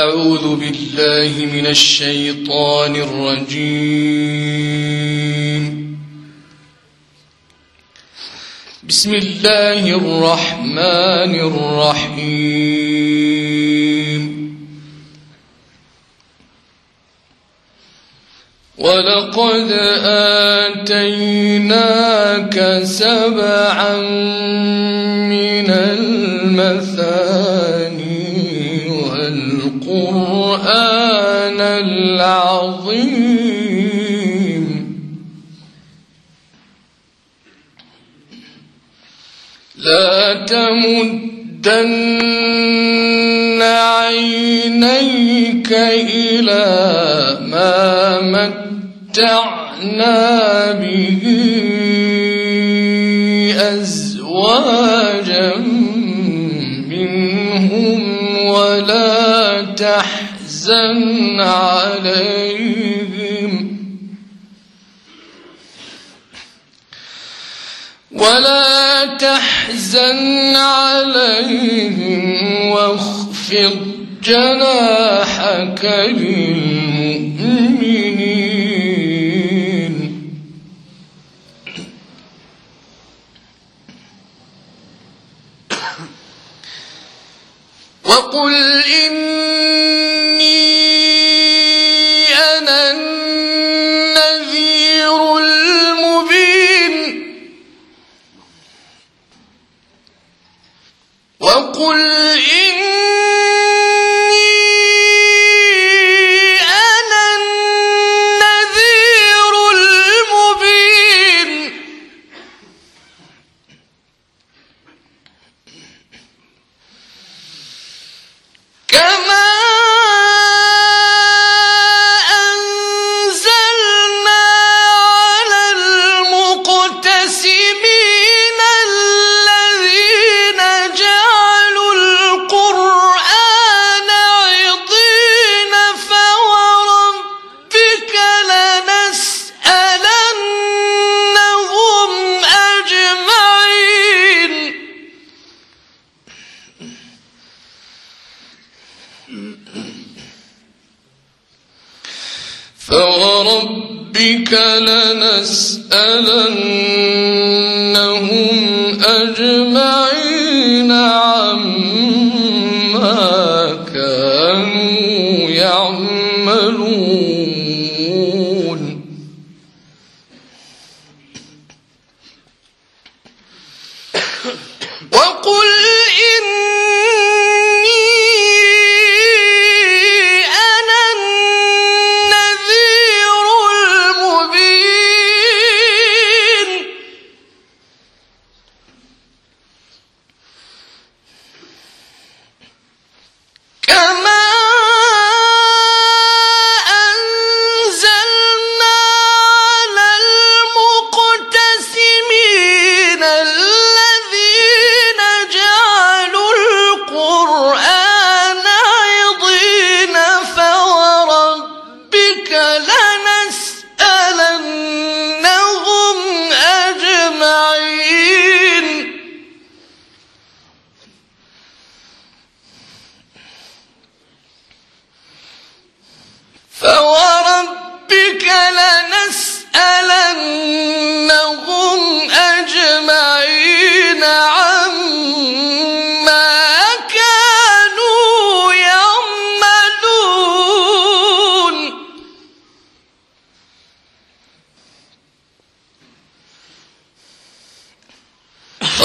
أعوذ بالله من الشيطان الرجيم. بسم الله الرحمن الرحيم. ولقد آتيناك سبعا لا تمدن عينيك إلى ما متعنا به أزواجا منهم ولا تحزن عليهم ولا تحزن عليهم واخفض جناحك للمؤمنين. وقل إني وقل فوربك لنسألنهم أجمعين.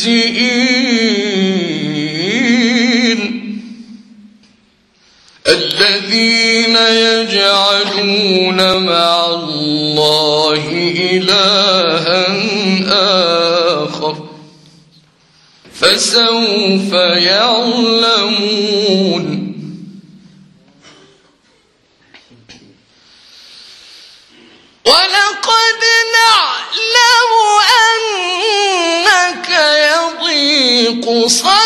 المستهزئين الذين يجعلون مع الله إلها آخر فسوف يعلمون ولقد نعلم يضيق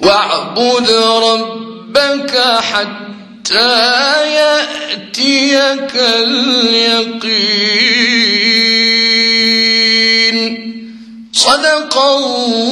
واعبد ربك حتى يأتيك اليقين. صدق الله